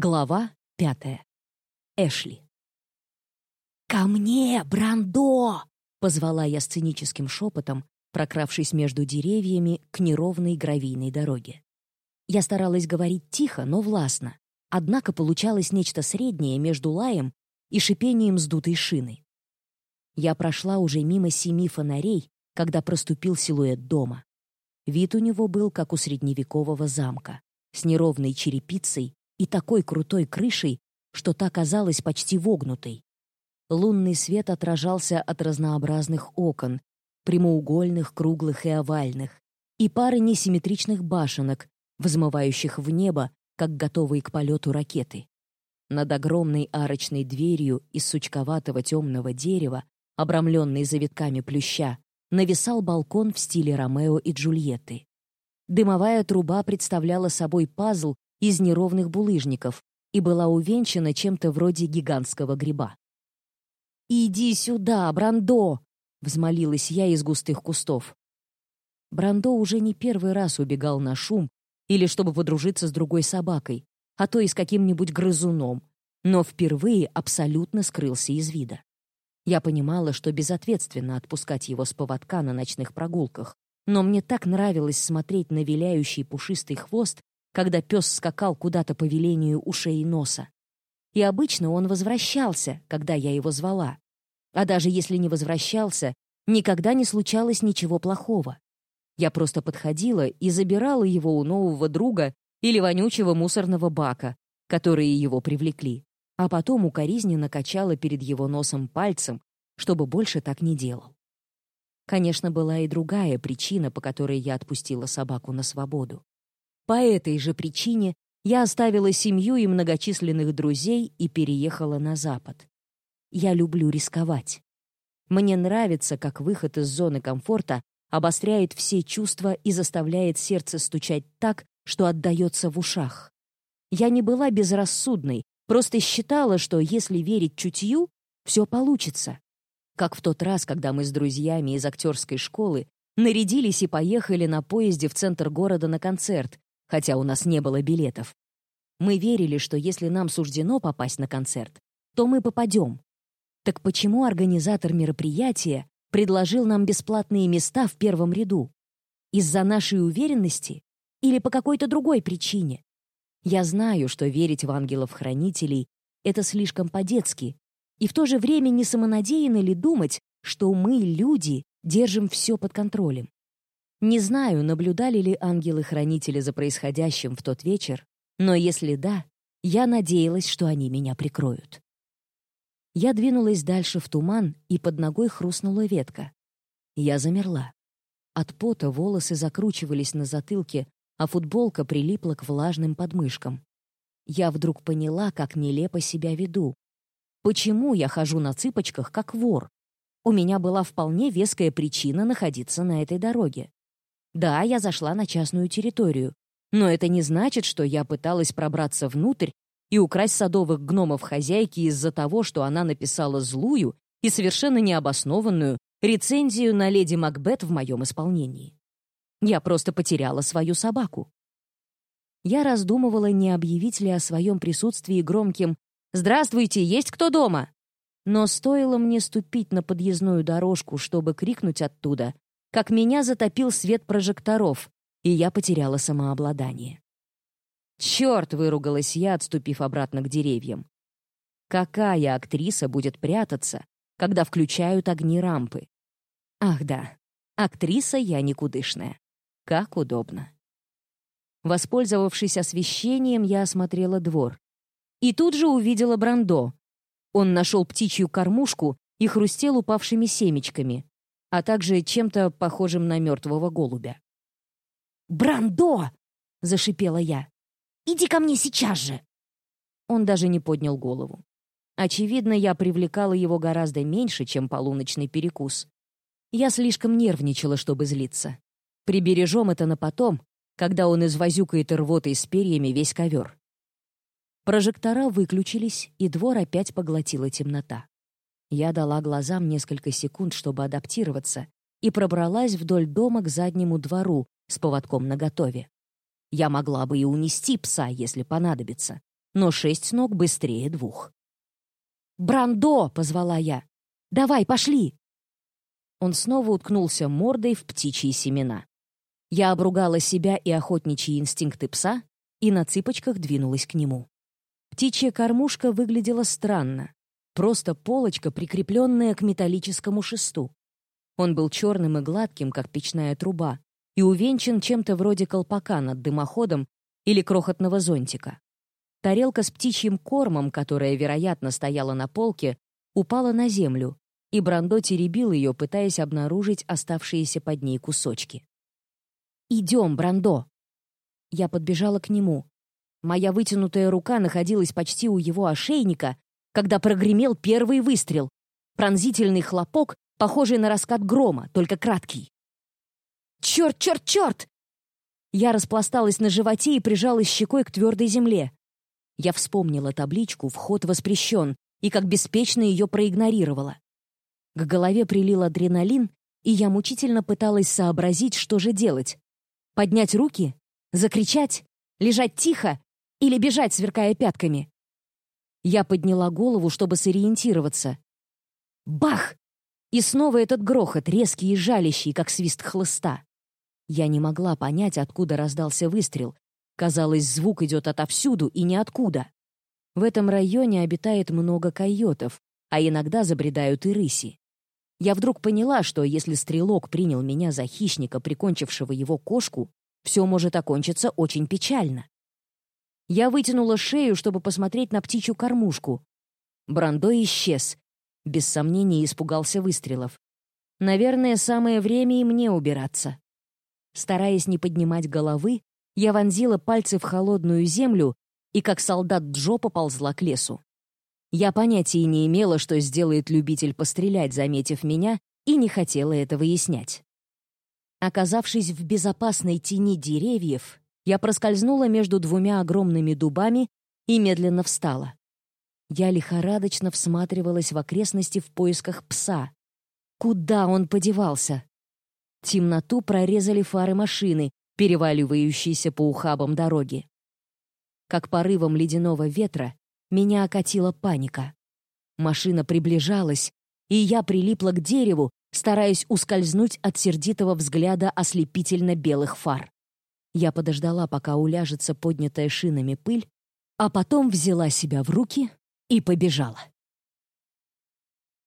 Глава пятая. Эшли. «Ко мне, Брандо!» — позвала я сценическим шепотом, прокравшись между деревьями к неровной гравийной дороге. Я старалась говорить тихо, но властно, однако получалось нечто среднее между лаем и шипением сдутой шины. Я прошла уже мимо семи фонарей, когда проступил силуэт дома. Вид у него был, как у средневекового замка, с неровной черепицей и такой крутой крышей, что та казалась почти вогнутой. Лунный свет отражался от разнообразных окон, прямоугольных, круглых и овальных, и пары несимметричных башенок, взмывающих в небо, как готовые к полету ракеты. Над огромной арочной дверью из сучковатого темного дерева, обрамленной завитками плюща, нависал балкон в стиле Ромео и Джульетты. Дымовая труба представляла собой пазл из неровных булыжников и была увенчана чем-то вроде гигантского гриба. «Иди сюда, Брандо!» — взмолилась я из густых кустов. Брандо уже не первый раз убегал на шум или чтобы подружиться с другой собакой, а то и с каким-нибудь грызуном, но впервые абсолютно скрылся из вида. Я понимала, что безответственно отпускать его с поводка на ночных прогулках, но мне так нравилось смотреть на виляющий пушистый хвост когда пес скакал куда-то по велению ушей и носа. И обычно он возвращался, когда я его звала. А даже если не возвращался, никогда не случалось ничего плохого. Я просто подходила и забирала его у нового друга или вонючего мусорного бака, которые его привлекли, а потом укоризненно качала перед его носом пальцем, чтобы больше так не делал. Конечно, была и другая причина, по которой я отпустила собаку на свободу. По этой же причине я оставила семью и многочисленных друзей и переехала на Запад. Я люблю рисковать. Мне нравится, как выход из зоны комфорта обостряет все чувства и заставляет сердце стучать так, что отдается в ушах. Я не была безрассудной, просто считала, что если верить чутью, все получится. Как в тот раз, когда мы с друзьями из актерской школы нарядились и поехали на поезде в центр города на концерт, хотя у нас не было билетов. Мы верили, что если нам суждено попасть на концерт, то мы попадем. Так почему организатор мероприятия предложил нам бесплатные места в первом ряду? Из-за нашей уверенности или по какой-то другой причине? Я знаю, что верить в ангелов-хранителей — это слишком по-детски, и в то же время не самонадеянно ли думать, что мы, люди, держим все под контролем? Не знаю, наблюдали ли ангелы-хранители за происходящим в тот вечер, но если да, я надеялась, что они меня прикроют. Я двинулась дальше в туман, и под ногой хрустнула ветка. Я замерла. От пота волосы закручивались на затылке, а футболка прилипла к влажным подмышкам. Я вдруг поняла, как нелепо себя веду. Почему я хожу на цыпочках, как вор? У меня была вполне веская причина находиться на этой дороге. Да, я зашла на частную территорию, но это не значит, что я пыталась пробраться внутрь и украсть садовых гномов хозяйки из-за того, что она написала злую и совершенно необоснованную рецензию на леди Макбет в моем исполнении. Я просто потеряла свою собаку. Я раздумывала, не объявить ли о своем присутствии громким «Здравствуйте, есть кто дома?» Но стоило мне ступить на подъездную дорожку, чтобы крикнуть оттуда, как меня затопил свет прожекторов, и я потеряла самообладание. «Черт!» — выругалась я, отступив обратно к деревьям. «Какая актриса будет прятаться, когда включают огни рампы?» «Ах да, актриса я никудышная. Как удобно». Воспользовавшись освещением, я осмотрела двор. И тут же увидела Брандо. Он нашел птичью кормушку и хрустел упавшими семечками, а также чем-то похожим на мертвого голубя. «Брандо!» — зашипела я. «Иди ко мне сейчас же!» Он даже не поднял голову. Очевидно, я привлекала его гораздо меньше, чем полуночный перекус. Я слишком нервничала, чтобы злиться. Прибережем это на потом, когда он извозюкает рвотой с перьями весь ковер. Прожектора выключились, и двор опять поглотила темнота. Я дала глазам несколько секунд, чтобы адаптироваться, и пробралась вдоль дома к заднему двору с поводком наготове. Я могла бы и унести пса, если понадобится, но шесть ног быстрее двух. «Брандо!» — позвала я. «Давай, пошли!» Он снова уткнулся мордой в птичьи семена. Я обругала себя и охотничьи инстинкты пса и на цыпочках двинулась к нему. Птичья кормушка выглядела странно. Просто полочка, прикрепленная к металлическому шесту. Он был черным и гладким, как печная труба, и увенчан чем-то вроде колпака над дымоходом или крохотного зонтика. Тарелка с птичьим кормом, которая, вероятно, стояла на полке, упала на землю, и Брандо теребил ее, пытаясь обнаружить оставшиеся под ней кусочки. «Идем, Брандо!» Я подбежала к нему. Моя вытянутая рука находилась почти у его ошейника, когда прогремел первый выстрел. Пронзительный хлопок, похожий на раскат грома, только краткий. «Черт, черт, черт!» Я распласталась на животе и прижалась щекой к твердой земле. Я вспомнила табличку «Вход воспрещен» и как беспечно ее проигнорировала. К голове прилил адреналин, и я мучительно пыталась сообразить, что же делать. Поднять руки? Закричать? Лежать тихо? Или бежать, сверкая пятками? Я подняла голову, чтобы сориентироваться. Бах! И снова этот грохот, резкий и жалящий, как свист хлыста. Я не могла понять, откуда раздался выстрел, Казалось, звук идет отовсюду и ниоткуда. В этом районе обитает много койотов, а иногда забредают и рыси. Я вдруг поняла, что если стрелок принял меня за хищника, прикончившего его кошку, все может окончиться очень печально. Я вытянула шею, чтобы посмотреть на птичью кормушку. Брандо исчез. Без сомнения испугался выстрелов. Наверное, самое время и мне убираться. Стараясь не поднимать головы, я вонзила пальцы в холодную землю и, как солдат Джо, поползла к лесу. Я понятия не имела, что сделает любитель пострелять, заметив меня, и не хотела это выяснять. Оказавшись в безопасной тени деревьев, я проскользнула между двумя огромными дубами и медленно встала. Я лихорадочно всматривалась в окрестности в поисках пса. Куда он подевался? Темноту прорезали фары машины, переваливающейся по ухабам дороги. Как порывом ледяного ветра меня окатила паника. Машина приближалась, и я прилипла к дереву, стараясь ускользнуть от сердитого взгляда ослепительно белых фар. Я подождала, пока уляжется поднятая шинами пыль, а потом взяла себя в руки и побежала.